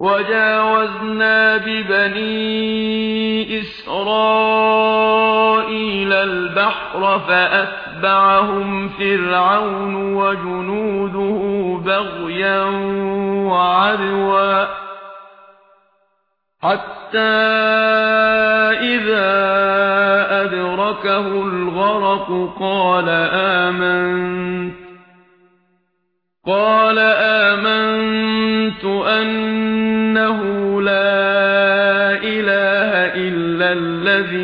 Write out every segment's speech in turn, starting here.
وجاوزنا ببني إسرائيل البحر فأتبعهم فرعون وجنوده بغيا وعدوا حتى إذا أدركه الغرق قال آمنت قال آمنت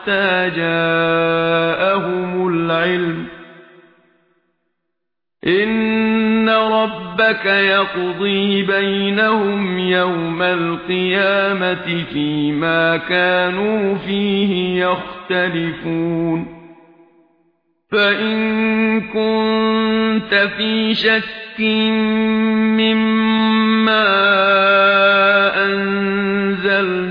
حتى جاءهم العلم ان ربك يقضي بينهم يوم القيامه فيما كانوا فيه يختلفون فان كنت في شك مما انزلنا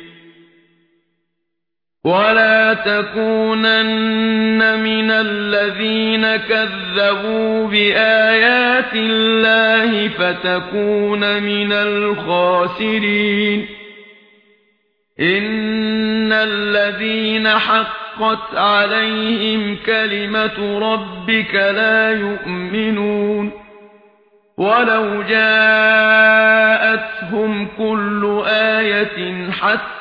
ولا تكونن من الذين كذبوا بآيات الله فتكون من الخاسرين ان الذين حقت عليهم كلمة ربك لا يؤمنون ولو جاءتهم كل آية حتى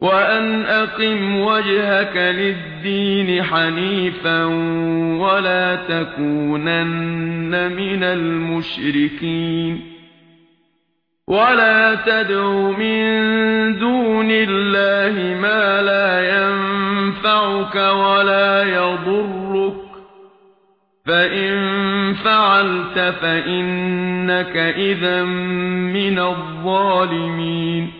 وَأَنْ أَقِمْ وَجْهَكَ لِلدِّينِ حَنِيفًا وَلَا تَكُونَنَّ مِنَ الْمُشْرِكِينَ وَلَا تَدْعُ مِن دُونِ اللَّهِ مَا لَا يَنفَعُكَ وَلَا يَضُرُّكَ فَإِن فَعَلْتَ فَإِنَّكَ إِذًا مِنَ الظَّالِمِينَ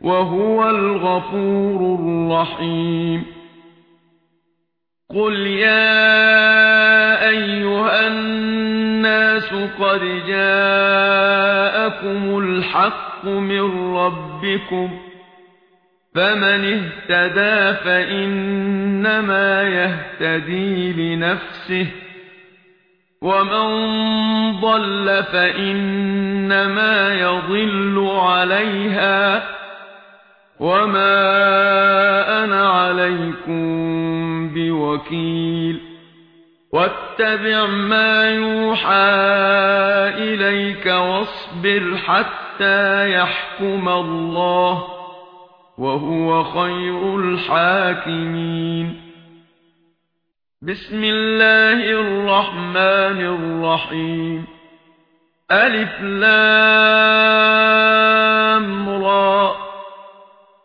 وهو الغفور الرحيم قل يا ايها الناس قد جاءكم الحق من ربكم فمن اهتدى فانما يهتدي لنفسه ومن ضل فانما يضل عليها وما أنا عليكم بوكيل واتبع ما يوحى إليك واصبر حتى يحكم الله وهو خير الحاكمين بسم الله الرحمن الرحيم ألف لام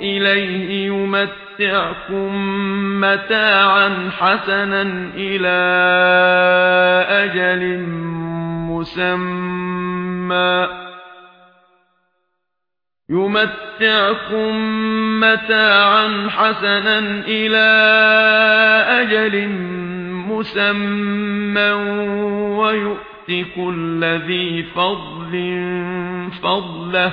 إليه يمتعكم متاعا حسنا إلى أجل مسمى. يمتعكم متاعا حسنا إلى أجل مسمى. ويؤتك الذي فضل فضله.